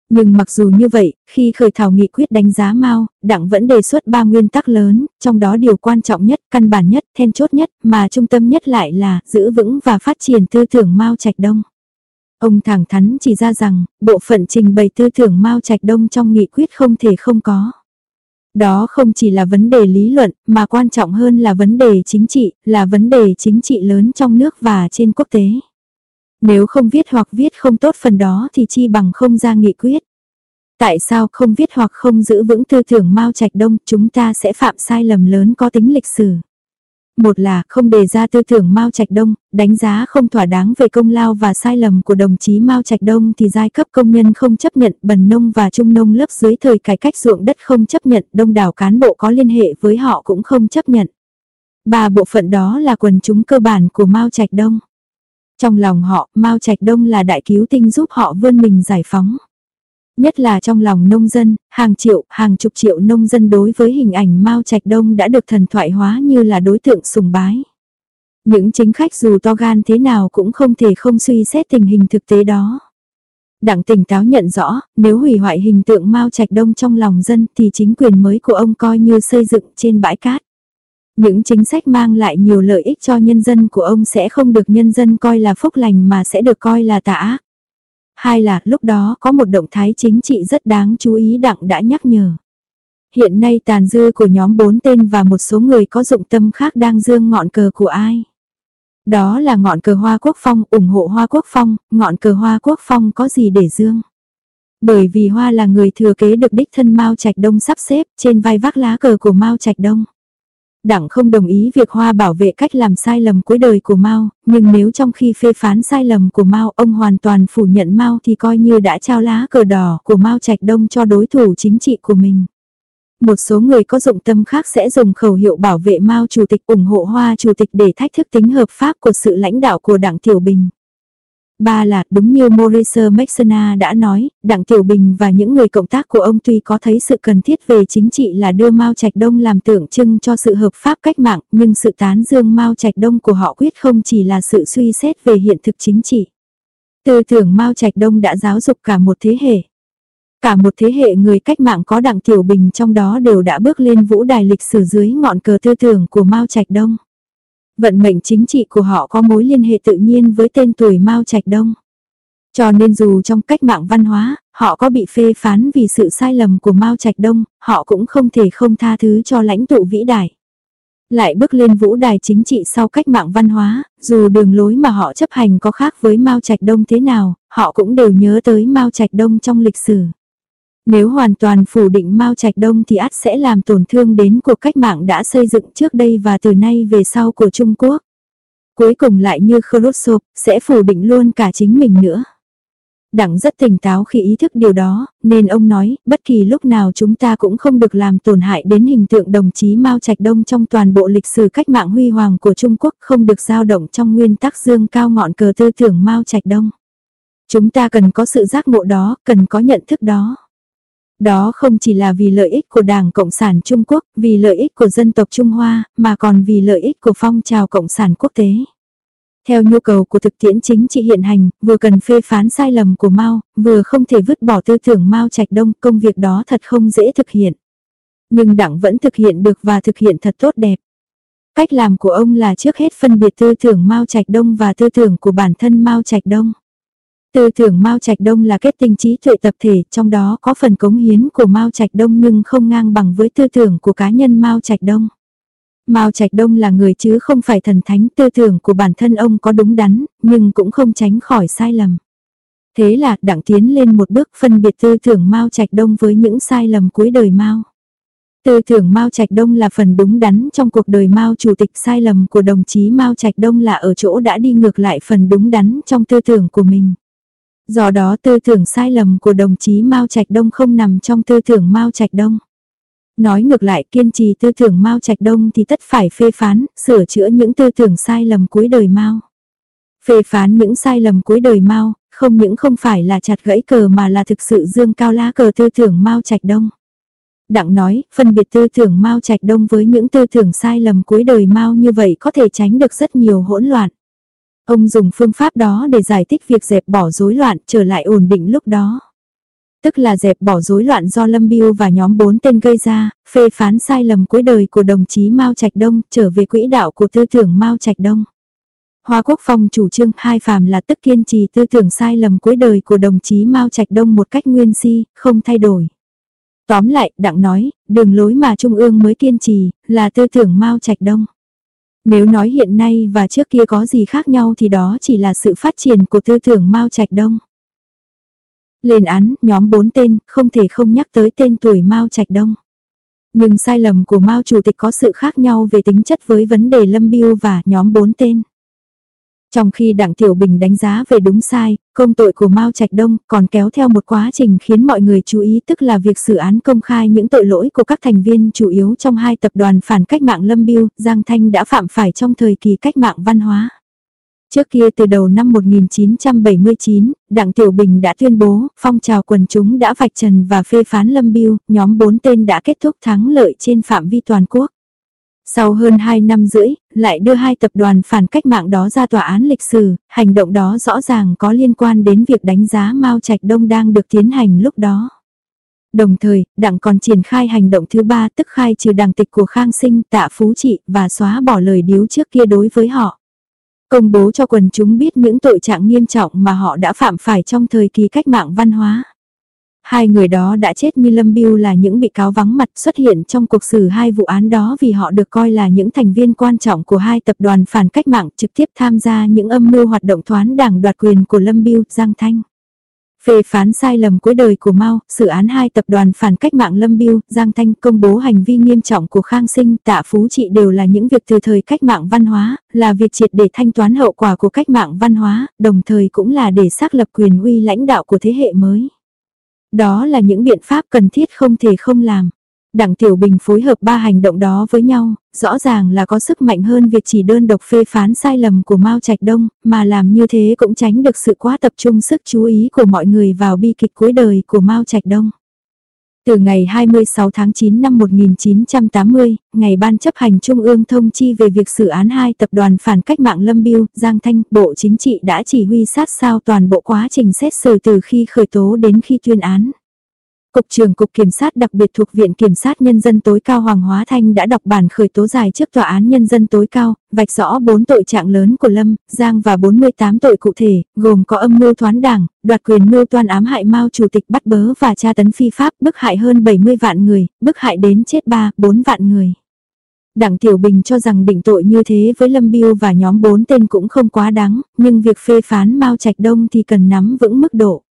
Nhưng mặc dù như vậy, khi khởi thảo nghị quyết đánh giá Mao, Đảng vẫn đề xuất ba nguyên tắc lớn, trong đó điều quan trọng nhất, căn bản nhất, then chốt nhất, mà trung tâm nhất lại là giữ vững và phát triển tư tưởng Mao Trạch Đông. Ông thẳng thắn chỉ ra rằng, bộ phận trình bày tư tưởng Mao Trạch Đông trong nghị quyết không thể không có. Đó không chỉ là vấn đề lý luận, mà quan trọng hơn là vấn đề chính trị, là vấn đề chính trị lớn trong nước và trên quốc tế. Nếu không viết hoặc viết không tốt phần đó thì chi bằng không ra nghị quyết. Tại sao không viết hoặc không giữ vững tư tưởng Mao Trạch Đông, chúng ta sẽ phạm sai lầm lớn có tính lịch sử. Một là không đề ra tư tưởng Mao Trạch Đông, đánh giá không thỏa đáng về công lao và sai lầm của đồng chí Mao Trạch Đông thì giai cấp công nhân không chấp nhận, bần nông và trung nông lớp dưới thời cải cách ruộng đất không chấp nhận, đông đảo cán bộ có liên hệ với họ cũng không chấp nhận. Ba bộ phận đó là quần chúng cơ bản của Mao Trạch Đông. Trong lòng họ, Mao Trạch Đông là đại cứu tinh giúp họ vươn mình giải phóng. Nhất là trong lòng nông dân, hàng triệu, hàng chục triệu nông dân đối với hình ảnh Mao Trạch Đông đã được thần thoại hóa như là đối tượng sùng bái. Những chính khách dù to gan thế nào cũng không thể không suy xét tình hình thực tế đó. Đặng tỉnh táo nhận rõ, nếu hủy hoại hình tượng Mao Trạch Đông trong lòng dân thì chính quyền mới của ông coi như xây dựng trên bãi cát. Những chính sách mang lại nhiều lợi ích cho nhân dân của ông sẽ không được nhân dân coi là phúc lành mà sẽ được coi là tà ác. Hai là lúc đó có một động thái chính trị rất đáng chú ý Đặng đã nhắc nhở. Hiện nay tàn dư của nhóm bốn tên và một số người có dụng tâm khác đang dương ngọn cờ của ai. Đó là ngọn cờ Hoa Quốc Phong, ủng hộ Hoa Quốc Phong, ngọn cờ Hoa Quốc Phong có gì để dương. Bởi vì Hoa là người thừa kế được đích thân Mao Trạch Đông sắp xếp trên vai vác lá cờ của Mao Trạch Đông. Đảng không đồng ý việc Hoa bảo vệ cách làm sai lầm cuối đời của Mao, nhưng nếu trong khi phê phán sai lầm của Mao ông hoàn toàn phủ nhận Mao thì coi như đã trao lá cờ đỏ của Mao Trạch Đông cho đối thủ chính trị của mình. Một số người có dụng tâm khác sẽ dùng khẩu hiệu bảo vệ Mao Chủ tịch ủng hộ Hoa Chủ tịch để thách thức tính hợp pháp của sự lãnh đạo của Đảng Tiểu Bình. Ba là, đúng như Maurice Mexena đã nói, Đặng Tiểu Bình và những người cộng tác của ông tuy có thấy sự cần thiết về chính trị là đưa Mao Trạch Đông làm tượng trưng cho sự hợp pháp cách mạng, nhưng sự tán dương Mao Trạch Đông của họ quyết không chỉ là sự suy xét về hiện thực chính trị. Tư tưởng Mao Trạch Đông đã giáo dục cả một thế hệ. Cả một thế hệ người cách mạng có Đặng Tiểu Bình trong đó đều đã bước lên vũ đài lịch sử dưới ngọn cờ tư tưởng của Mao Trạch Đông. Vận mệnh chính trị của họ có mối liên hệ tự nhiên với tên tuổi Mao Trạch Đông. Cho nên dù trong cách mạng văn hóa, họ có bị phê phán vì sự sai lầm của Mao Trạch Đông, họ cũng không thể không tha thứ cho lãnh tụ vĩ đại. Lại bước lên vũ đài chính trị sau cách mạng văn hóa, dù đường lối mà họ chấp hành có khác với Mao Trạch Đông thế nào, họ cũng đều nhớ tới Mao Trạch Đông trong lịch sử. Nếu hoàn toàn phủ định Mao Trạch Đông thì ắt sẽ làm tổn thương đến cuộc cách mạng đã xây dựng trước đây và từ nay về sau của Trung Quốc. Cuối cùng lại như Khrushchev, sẽ phủ định luôn cả chính mình nữa. Đảng rất tỉnh táo khi ý thức điều đó, nên ông nói, bất kỳ lúc nào chúng ta cũng không được làm tổn hại đến hình tượng đồng chí Mao Trạch Đông trong toàn bộ lịch sử cách mạng huy hoàng của Trung Quốc không được dao động trong nguyên tắc dương cao ngọn cờ tư tưởng Mao Trạch Đông. Chúng ta cần có sự giác ngộ đó, cần có nhận thức đó. Đó không chỉ là vì lợi ích của Đảng Cộng sản Trung Quốc, vì lợi ích của dân tộc Trung Hoa, mà còn vì lợi ích của phong trào Cộng sản quốc tế. Theo nhu cầu của thực tiễn chính trị hiện hành, vừa cần phê phán sai lầm của Mao, vừa không thể vứt bỏ tư tưởng Mao Trạch Đông, công việc đó thật không dễ thực hiện. Nhưng đảng vẫn thực hiện được và thực hiện thật tốt đẹp. Cách làm của ông là trước hết phân biệt tư tưởng Mao Trạch Đông và tư tưởng của bản thân Mao Trạch Đông. Tư tưởng Mao Trạch Đông là kết tinh trí tuệ tập thể, trong đó có phần cống hiến của Mao Trạch Đông nhưng không ngang bằng với tư tưởng của cá nhân Mao Trạch Đông. Mao Trạch Đông là người chứ không phải thần thánh, tư tưởng của bản thân ông có đúng đắn, nhưng cũng không tránh khỏi sai lầm. Thế là đặng tiến lên một bước phân biệt tư tưởng Mao Trạch Đông với những sai lầm cuối đời Mao. Tư tưởng Mao Trạch Đông là phần đúng đắn trong cuộc đời Mao chủ tịch sai lầm của đồng chí Mao Trạch Đông là ở chỗ đã đi ngược lại phần đúng đắn trong tư tưởng của mình. Do đó tư tưởng sai lầm của đồng chí Mao Trạch Đông không nằm trong tư tưởng Mao Trạch Đông. Nói ngược lại kiên trì tư tưởng Mao Trạch Đông thì tất phải phê phán, sửa chữa những tư tưởng sai lầm cuối đời Mao. Phê phán những sai lầm cuối đời Mao, không những không phải là chặt gãy cờ mà là thực sự dương cao lá cờ tư tưởng Mao Trạch Đông. Đặng nói, phân biệt tư tưởng Mao Trạch Đông với những tư tưởng sai lầm cuối đời Mao như vậy có thể tránh được rất nhiều hỗn loạn. Ông dùng phương pháp đó để giải thích việc dẹp bỏ rối loạn trở lại ổn định lúc đó. Tức là dẹp bỏ rối loạn do Lâm Biêu và nhóm bốn tên gây ra, phê phán sai lầm cuối đời của đồng chí Mao Trạch Đông trở về quỹ đạo của tư tưởng Mao Trạch Đông. Hoa Quốc Phong chủ trương hai phàm là tức kiên trì tư tưởng sai lầm cuối đời của đồng chí Mao Trạch Đông một cách nguyên si, không thay đổi. Tóm lại, Đặng nói, đường lối mà Trung ương mới kiên trì, là tư tưởng Mao Trạch Đông. Nếu nói hiện nay và trước kia có gì khác nhau thì đó chỉ là sự phát triển của tư tưởng Mao Trạch Đông. Lên án, nhóm bốn tên, không thể không nhắc tới tên tuổi Mao Trạch Đông. Nhưng sai lầm của Mao Chủ tịch có sự khác nhau về tính chất với vấn đề Lâm Biêu và nhóm bốn tên. Trong khi Đặng Tiểu Bình đánh giá về đúng sai, công tội của Mao Trạch Đông còn kéo theo một quá trình khiến mọi người chú ý tức là việc xử án công khai những tội lỗi của các thành viên chủ yếu trong hai tập đoàn phản cách mạng Lâm Biêu, Giang Thanh đã phạm phải trong thời kỳ cách mạng văn hóa. Trước kia từ đầu năm 1979, Đặng Tiểu Bình đã tuyên bố phong trào quần chúng đã vạch trần và phê phán Lâm Biêu, nhóm bốn tên đã kết thúc thắng lợi trên phạm vi toàn quốc. Sau hơn 2 năm rưỡi, lại đưa hai tập đoàn phản cách mạng đó ra tòa án lịch sử, hành động đó rõ ràng có liên quan đến việc đánh giá Mao Trạch Đông đang được tiến hành lúc đó. Đồng thời, đảng còn triển khai hành động thứ ba tức khai trừ đảng tịch của Khang Sinh, Tạ Phú Trị và xóa bỏ lời điếu trước kia đối với họ. Công bố cho quần chúng biết những tội trạng nghiêm trọng mà họ đã phạm phải trong thời kỳ cách mạng văn hóa. Hai người đó đã chết như Lâm Biêu là những bị cáo vắng mặt xuất hiện trong cuộc xử hai vụ án đó vì họ được coi là những thành viên quan trọng của hai tập đoàn phản cách mạng trực tiếp tham gia những âm mưu hoạt động thoán đảng đoạt quyền của Lâm Biêu, Giang Thanh. Phê phán sai lầm cuối đời của Mao, xử án hai tập đoàn phản cách mạng Lâm Biêu, Giang Thanh công bố hành vi nghiêm trọng của Khang Sinh, Tạ Phú Trị đều là những việc từ thời cách mạng văn hóa, là việc triệt để thanh toán hậu quả của cách mạng văn hóa, đồng thời cũng là để xác lập quyền uy lãnh đạo của thế hệ mới. Đó là những biện pháp cần thiết không thể không làm. Đảng Tiểu Bình phối hợp ba hành động đó với nhau, rõ ràng là có sức mạnh hơn việc chỉ đơn độc phê phán sai lầm của Mao Trạch Đông, mà làm như thế cũng tránh được sự quá tập trung sức chú ý của mọi người vào bi kịch cuối đời của Mao Trạch Đông. Từ ngày 26 tháng 9 năm 1980, ngày Ban chấp hành Trung ương thông chi về việc xử án hai tập đoàn phản cách mạng Lâm Biêu, Giang Thanh, Bộ Chính trị đã chỉ huy sát sao toàn bộ quá trình xét xử từ khi khởi tố đến khi tuyên án. Cục trưởng Cục Kiểm sát đặc biệt thuộc Viện Kiểm sát Nhân dân tối cao Hoàng Hóa Thanh đã đọc bản khởi tố dài trước Tòa án Nhân dân tối cao, vạch rõ 4 tội trạng lớn của Lâm, Giang và 48 tội cụ thể, gồm có âm mưu thoán đảng, đoạt quyền mưu toan ám hại Mao Chủ tịch bắt bớ và tra tấn phi pháp, bức hại hơn 70 vạn người, bức hại đến chết 3, 4 vạn người. Đảng Tiểu Bình cho rằng định tội như thế với Lâm Biêu và nhóm 4 tên cũng không quá đáng, nhưng việc phê phán Mao Trạch Đông thì cần nắm vững mức độ.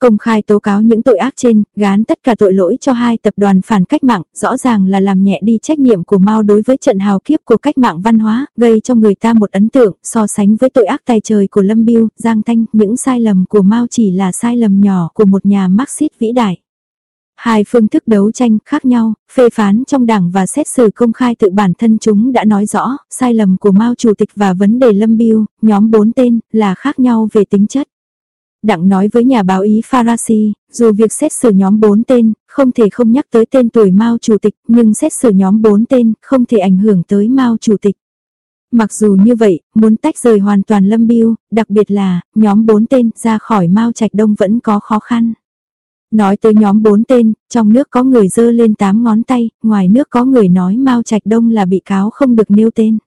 Công khai tố cáo những tội ác trên, gán tất cả tội lỗi cho hai tập đoàn phản cách mạng, rõ ràng là làm nhẹ đi trách nhiệm của Mao đối với trận hào kiếp của cách mạng văn hóa, gây cho người ta một ấn tượng so sánh với tội ác tài trời của Lâm Biêu, Giang Thanh, những sai lầm của Mao chỉ là sai lầm nhỏ của một nhà Marxist vĩ đại. Hai phương thức đấu tranh khác nhau, phê phán trong đảng và xét xử công khai tự bản thân chúng đã nói rõ, sai lầm của Mao Chủ tịch và vấn đề Lâm Biêu, nhóm bốn tên, là khác nhau về tính chất. Đặng nói với nhà báo ý Farasi, dù việc xét xử nhóm 4 tên, không thể không nhắc tới tên tuổi Mao Chủ tịch, nhưng xét xử nhóm 4 tên, không thể ảnh hưởng tới Mao Chủ tịch. Mặc dù như vậy, muốn tách rời hoàn toàn Lâm Biêu, đặc biệt là, nhóm 4 tên ra khỏi Mao Trạch Đông vẫn có khó khăn. Nói tới nhóm 4 tên, trong nước có người dơ lên 8 ngón tay, ngoài nước có người nói Mao Trạch Đông là bị cáo không được nêu tên.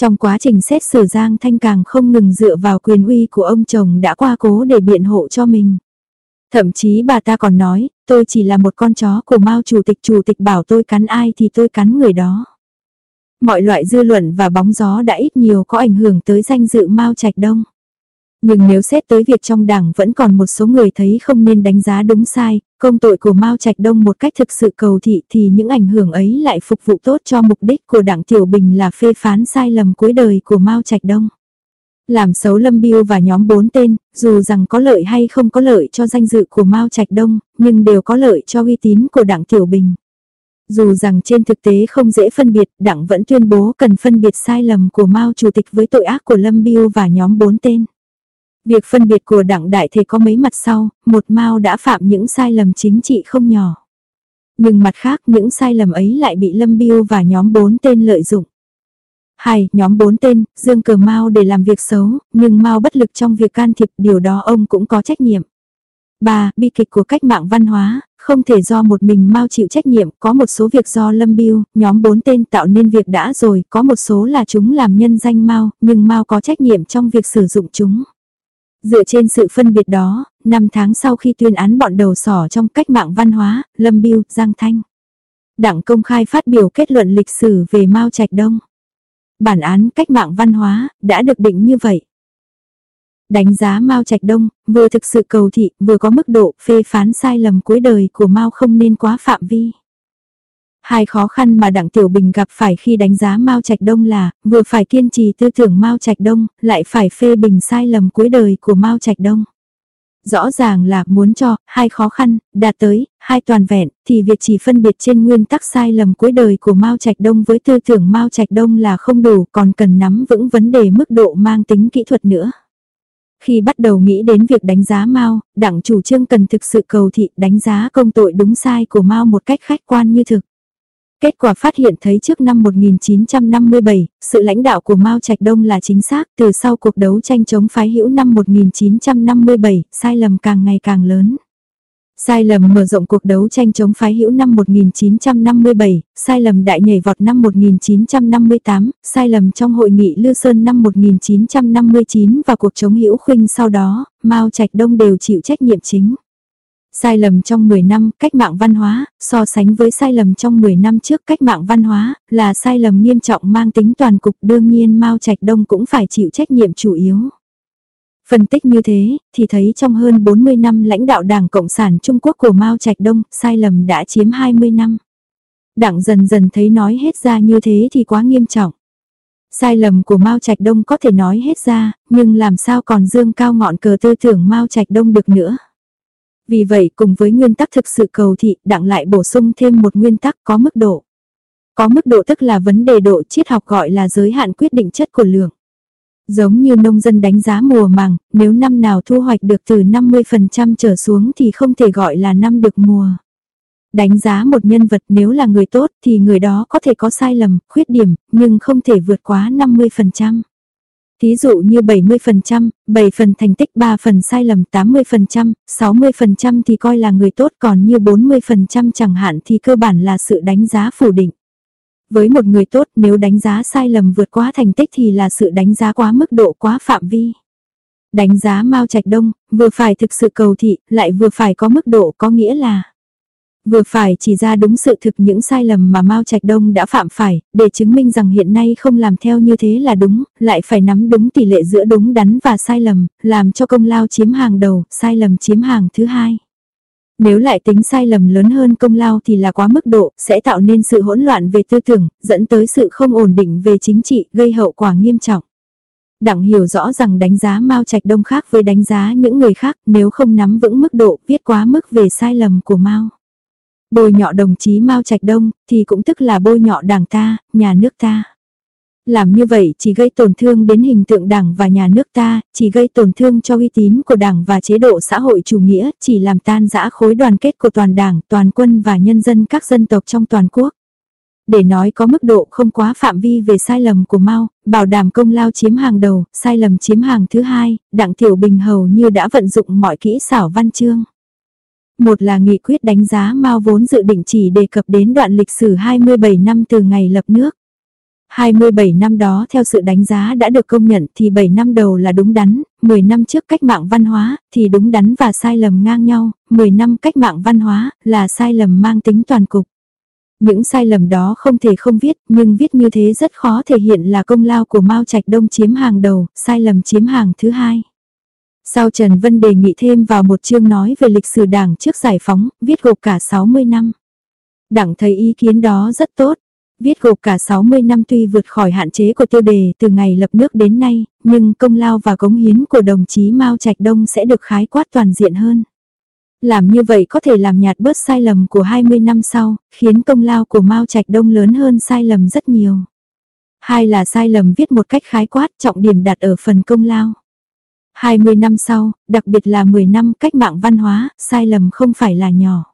Trong quá trình xét xử Giang Thanh càng không ngừng dựa vào quyền uy của ông chồng đã qua cố để biện hộ cho mình. Thậm chí bà ta còn nói, tôi chỉ là một con chó của Mao chủ tịch chủ tịch bảo tôi cắn ai thì tôi cắn người đó. Mọi loại dư luận và bóng gió đã ít nhiều có ảnh hưởng tới danh dự Mao Trạch Đông. Nhưng nếu xét tới việc trong đảng vẫn còn một số người thấy không nên đánh giá đúng sai, công tội của Mao Trạch Đông một cách thực sự cầu thị thì những ảnh hưởng ấy lại phục vụ tốt cho mục đích của đảng Tiểu Bình là phê phán sai lầm cuối đời của Mao Trạch Đông. Làm xấu Lâm Biêu và nhóm bốn tên, dù rằng có lợi hay không có lợi cho danh dự của Mao Trạch Đông, nhưng đều có lợi cho uy tín của đảng Tiểu Bình. Dù rằng trên thực tế không dễ phân biệt, đảng vẫn tuyên bố cần phân biệt sai lầm của Mao Chủ tịch với tội ác của Lâm Biêu và nhóm bốn tên. Việc phân biệt của đảng đại thể có mấy mặt sau, một Mao đã phạm những sai lầm chính trị không nhỏ. Nhưng mặt khác những sai lầm ấy lại bị Lâm Biêu và nhóm bốn tên lợi dụng. Hai, nhóm bốn tên, dương cờ Mao để làm việc xấu, nhưng Mao bất lực trong việc can thiệp, điều đó ông cũng có trách nhiệm. Ba, Bi kịch của cách mạng văn hóa, không thể do một mình Mao chịu trách nhiệm, có một số việc do Lâm Biêu, nhóm bốn tên tạo nên việc đã rồi, có một số là chúng làm nhân danh Mao, nhưng Mao có trách nhiệm trong việc sử dụng chúng. Dựa trên sự phân biệt đó, năm tháng sau khi tuyên án bọn đầu sỏ trong cách mạng văn hóa, Lâm Biêu, Giang Thanh. Đảng công khai phát biểu kết luận lịch sử về Mao Trạch Đông. Bản án cách mạng văn hóa đã được định như vậy. Đánh giá Mao Trạch Đông, vừa thực sự cầu thị, vừa có mức độ phê phán sai lầm cuối đời của Mao không nên quá phạm vi. Hai khó khăn mà Đặng Tiểu Bình gặp phải khi đánh giá Mao Trạch Đông là, vừa phải kiên trì tư tưởng Mao Trạch Đông, lại phải phê bình sai lầm cuối đời của Mao Trạch Đông. Rõ ràng là muốn cho hai khó khăn đạt tới hai toàn vẹn thì việc chỉ phân biệt trên nguyên tắc sai lầm cuối đời của Mao Trạch Đông với tư tưởng Mao Trạch Đông là không đủ, còn cần nắm vững vấn đề mức độ mang tính kỹ thuật nữa. Khi bắt đầu nghĩ đến việc đánh giá Mao, đảng chủ trương cần thực sự cầu thị đánh giá công tội đúng sai của Mao một cách khách quan như thực. Kết quả phát hiện thấy trước năm 1957, sự lãnh đạo của Mao Trạch Đông là chính xác, từ sau cuộc đấu tranh chống phái hữu năm 1957, sai lầm càng ngày càng lớn. Sai lầm mở rộng cuộc đấu tranh chống phái hữu năm 1957, sai lầm đại nhảy vọt năm 1958, sai lầm trong hội nghị Lư Sơn năm 1959 và cuộc chống hữu khuynh sau đó, Mao Trạch Đông đều chịu trách nhiệm chính. Sai lầm trong 10 năm cách mạng văn hóa, so sánh với sai lầm trong 10 năm trước cách mạng văn hóa, là sai lầm nghiêm trọng mang tính toàn cục đương nhiên Mao Trạch Đông cũng phải chịu trách nhiệm chủ yếu. Phân tích như thế, thì thấy trong hơn 40 năm lãnh đạo Đảng Cộng sản Trung Quốc của Mao Trạch Đông, sai lầm đã chiếm 20 năm. Đảng dần dần thấy nói hết ra như thế thì quá nghiêm trọng. Sai lầm của Mao Trạch Đông có thể nói hết ra, nhưng làm sao còn dương cao ngọn cờ tư tưởng Mao Trạch Đông được nữa. Vì vậy cùng với nguyên tắc thực sự cầu thị, đặng lại bổ sung thêm một nguyên tắc có mức độ. Có mức độ tức là vấn đề độ triết học gọi là giới hạn quyết định chất của lượng. Giống như nông dân đánh giá mùa màng, nếu năm nào thu hoạch được từ 50% trở xuống thì không thể gọi là năm được mùa. Đánh giá một nhân vật nếu là người tốt thì người đó có thể có sai lầm, khuyết điểm, nhưng không thể vượt quá 50%. Thí dụ như 70%, 7 phần thành tích 3 phần sai lầm 80%, 60% thì coi là người tốt còn như 40% chẳng hạn thì cơ bản là sự đánh giá phủ định. Với một người tốt nếu đánh giá sai lầm vượt quá thành tích thì là sự đánh giá quá mức độ quá phạm vi. Đánh giá Mao Trạch Đông, vừa phải thực sự cầu thị, lại vừa phải có mức độ có nghĩa là vừa phải chỉ ra đúng sự thực những sai lầm mà Mao Trạch Đông đã phạm phải, để chứng minh rằng hiện nay không làm theo như thế là đúng, lại phải nắm đúng tỷ lệ giữa đúng đắn và sai lầm, làm cho công lao chiếm hàng đầu, sai lầm chiếm hàng thứ hai. Nếu lại tính sai lầm lớn hơn công lao thì là quá mức độ, sẽ tạo nên sự hỗn loạn về tư tưởng, dẫn tới sự không ổn định về chính trị, gây hậu quả nghiêm trọng. Đặng hiểu rõ rằng đánh giá Mao Trạch Đông khác với đánh giá những người khác nếu không nắm vững mức độ viết quá mức về sai lầm của Mao. Bôi nhọ đồng chí Mao Trạch Đông thì cũng tức là bôi nhọ đảng ta, nhà nước ta. Làm như vậy chỉ gây tổn thương đến hình tượng đảng và nhà nước ta, chỉ gây tổn thương cho uy tín của đảng và chế độ xã hội chủ nghĩa, chỉ làm tan rã khối đoàn kết của toàn đảng, toàn quân và nhân dân các dân tộc trong toàn quốc. Để nói có mức độ không quá phạm vi về sai lầm của Mao, bảo đảm công lao chiếm hàng đầu, sai lầm chiếm hàng thứ hai, đặng Tiểu Bình hầu như đã vận dụng mọi kỹ xảo văn chương. Một là nghị quyết đánh giá Mao vốn dự định chỉ đề cập đến đoạn lịch sử 27 năm từ ngày lập nước. 27 năm đó theo sự đánh giá đã được công nhận thì 7 năm đầu là đúng đắn, 10 năm trước cách mạng văn hóa thì đúng đắn và sai lầm ngang nhau, 10 năm cách mạng văn hóa là sai lầm mang tính toàn cục. Những sai lầm đó không thể không viết, nhưng viết như thế rất khó thể hiện là công lao của Mao Trạch Đông chiếm hàng đầu, sai lầm chiếm hàng thứ hai. Sau Trần Vân đề nghị thêm vào một chương nói về lịch sử đảng trước giải phóng, viết gộp cả 60 năm. Đảng thấy ý kiến đó rất tốt, Viết gộp cả 60 năm tuy vượt khỏi hạn chế của tiêu đề từ ngày lập nước đến nay, nhưng công lao và cống hiến của đồng chí Mao Trạch Đông sẽ được khái quát toàn diện hơn. Làm như vậy có thể làm nhạt bớt sai lầm của 20 năm sau, khiến công lao của Mao Trạch Đông lớn hơn sai lầm rất nhiều. Hai là sai lầm viết một cách khái quát trọng điểm đặt ở phần công lao. 20 năm sau, đặc biệt là 10 năm cách mạng văn hóa, sai lầm không phải là nhỏ.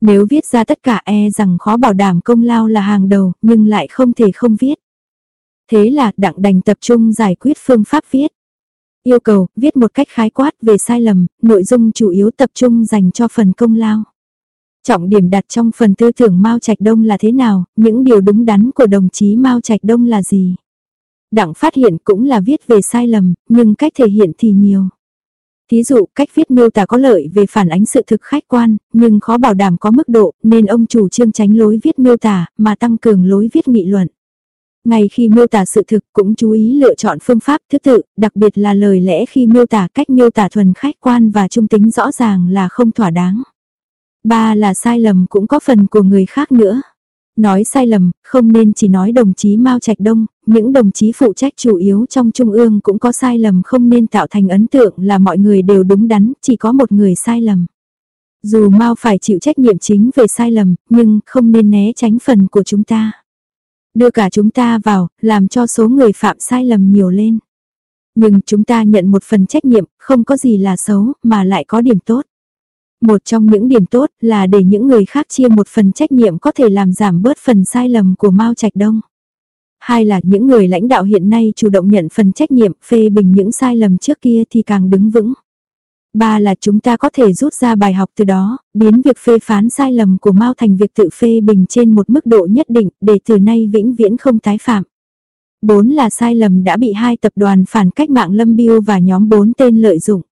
Nếu viết ra tất cả e rằng khó bảo đảm công lao là hàng đầu, nhưng lại không thể không viết. Thế là đặng đành tập trung giải quyết phương pháp viết. Yêu cầu, viết một cách khái quát về sai lầm, nội dung chủ yếu tập trung dành cho phần công lao. Trọng điểm đặt trong phần tư tưởng Mao Trạch Đông là thế nào, những điều đúng đắn của đồng chí Mao Trạch Đông là gì. Đặng phát hiện cũng là viết về sai lầm, nhưng cách thể hiện thì nhiều. Thí dụ, cách viết miêu tả có lợi về phản ánh sự thực khách quan, nhưng khó bảo đảm có mức độ, nên ông chủ trương tránh lối viết miêu tả, mà tăng cường lối viết nghị luận. Ngay khi miêu tả sự thực cũng chú ý lựa chọn phương pháp thứ tự, đặc biệt là lời lẽ khi miêu tả cách miêu tả thuần khách quan và trung tính rõ ràng là không thỏa đáng. Ba là sai lầm cũng có phần của người khác nữa. Nói sai lầm, không nên chỉ nói đồng chí Mao Trạch Đông, những đồng chí phụ trách chủ yếu trong trung ương cũng có sai lầm không nên tạo thành ấn tượng là mọi người đều đúng đắn, chỉ có một người sai lầm. Dù Mao phải chịu trách nhiệm chính về sai lầm, nhưng không nên né tránh phần của chúng ta. Đưa cả chúng ta vào, làm cho số người phạm sai lầm nhiều lên. Nhưng chúng ta nhận một phần trách nhiệm, không có gì là xấu, mà lại có điểm tốt. Một trong những điểm tốt là để những người khác chia một phần trách nhiệm có thể làm giảm bớt phần sai lầm của Mao Trạch Đông. Hai là những người lãnh đạo hiện nay chủ động nhận phần trách nhiệm phê bình những sai lầm trước kia thì càng đứng vững. Ba là chúng ta có thể rút ra bài học từ đó, biến việc phê phán sai lầm của Mao thành việc tự phê bình trên một mức độ nhất định để từ nay vĩnh viễn không tái phạm. Bốn là sai lầm đã bị hai tập đoàn phản cách mạng Lâm Biêu và nhóm bốn tên lợi dụng.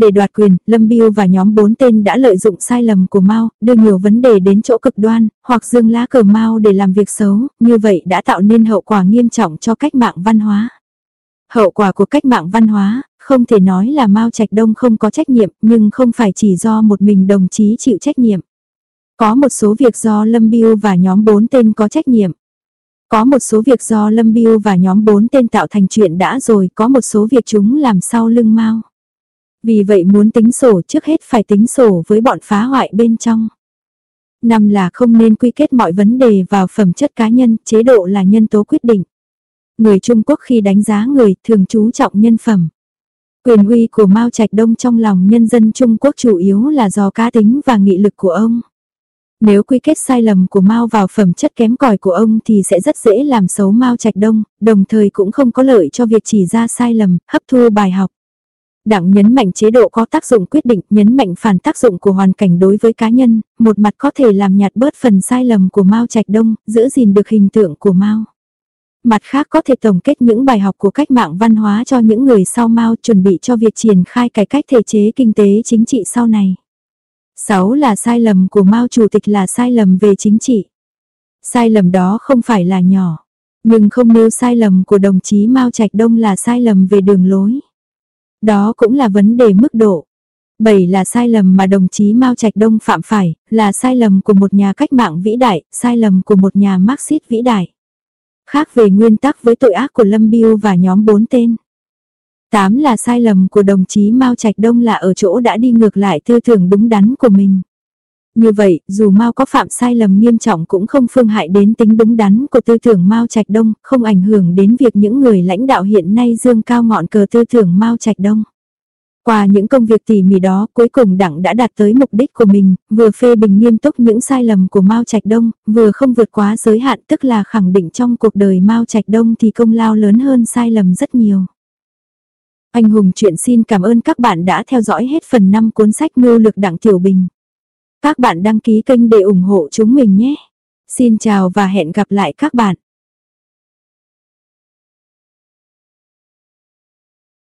Để đoạt quyền, Lâm Biêu và nhóm bốn tên đã lợi dụng sai lầm của Mao, đưa nhiều vấn đề đến chỗ cực đoan, hoặc dương lá cờ Mao để làm việc xấu, như vậy đã tạo nên hậu quả nghiêm trọng cho cách mạng văn hóa. Hậu quả của cách mạng văn hóa, không thể nói là Mao Trạch Đông không có trách nhiệm, nhưng không phải chỉ do một mình đồng chí chịu trách nhiệm. Có một số việc do Lâm Biêu và nhóm bốn tên có trách nhiệm. Có một số việc do Lâm Biêu và nhóm bốn tên tạo thành chuyện đã rồi, có một số việc chúng làm sau lưng Mao. Vì vậy muốn tính sổ trước hết phải tính sổ với bọn phá hoại bên trong. Năm là không nên quy kết mọi vấn đề vào phẩm chất cá nhân, chế độ là nhân tố quyết định. Người Trung Quốc khi đánh giá người thường chú trọng nhân phẩm. Quyền uy của Mao Trạch Đông trong lòng nhân dân Trung Quốc chủ yếu là do cá tính và nghị lực của ông. Nếu quy kết sai lầm của Mao vào phẩm chất kém cỏi của ông thì sẽ rất dễ làm xấu Mao Trạch Đông, đồng thời cũng không có lợi cho việc chỉ ra sai lầm, hấp thu bài học. Đảng nhấn mạnh chế độ có tác dụng quyết định, nhấn mạnh phản tác dụng của hoàn cảnh đối với cá nhân, một mặt có thể làm nhạt bớt phần sai lầm của Mao Trạch Đông, giữ gìn được hình tượng của Mao. Mặt khác có thể tổng kết những bài học của cách mạng văn hóa cho những người sau Mao chuẩn bị cho việc triển khai cải cách thể chế kinh tế chính trị sau này. 6 là sai lầm của Mao Chủ tịch là sai lầm về chính trị. Sai lầm đó không phải là nhỏ, nhưng không nêu sai lầm của đồng chí Mao Trạch Đông là sai lầm về đường lối. Đó cũng là vấn đề mức độ. bảy là sai lầm mà đồng chí Mao Trạch Đông phạm phải, là sai lầm của một nhà cách mạng vĩ đại, sai lầm của một nhà Marxist vĩ đại. Khác về nguyên tắc với tội ác của Lâm Biêu và nhóm bốn tên. tám là sai lầm của đồng chí Mao Trạch Đông là ở chỗ đã đi ngược lại tư tưởng đúng đắn của mình. Như vậy, dù Mao có phạm sai lầm nghiêm trọng cũng không phương hại đến tính đúng đắn của tư tưởng Mao Trạch Đông, không ảnh hưởng đến việc những người lãnh đạo hiện nay dương cao ngọn cờ tư tưởng Mao Trạch Đông. Qua những công việc tỉ mỉ đó, cuối cùng đảng đã đạt tới mục đích của mình, vừa phê bình nghiêm túc những sai lầm của Mao Trạch Đông, vừa không vượt quá giới hạn tức là khẳng định trong cuộc đời Mao Trạch Đông thì công lao lớn hơn sai lầm rất nhiều. Anh Hùng chuyện xin cảm ơn các bạn đã theo dõi hết phần 5 cuốn sách Mưu lực đảng Tiểu Bình. Các bạn đăng ký kênh để ủng hộ chúng mình nhé. Xin chào và hẹn gặp lại các bạn.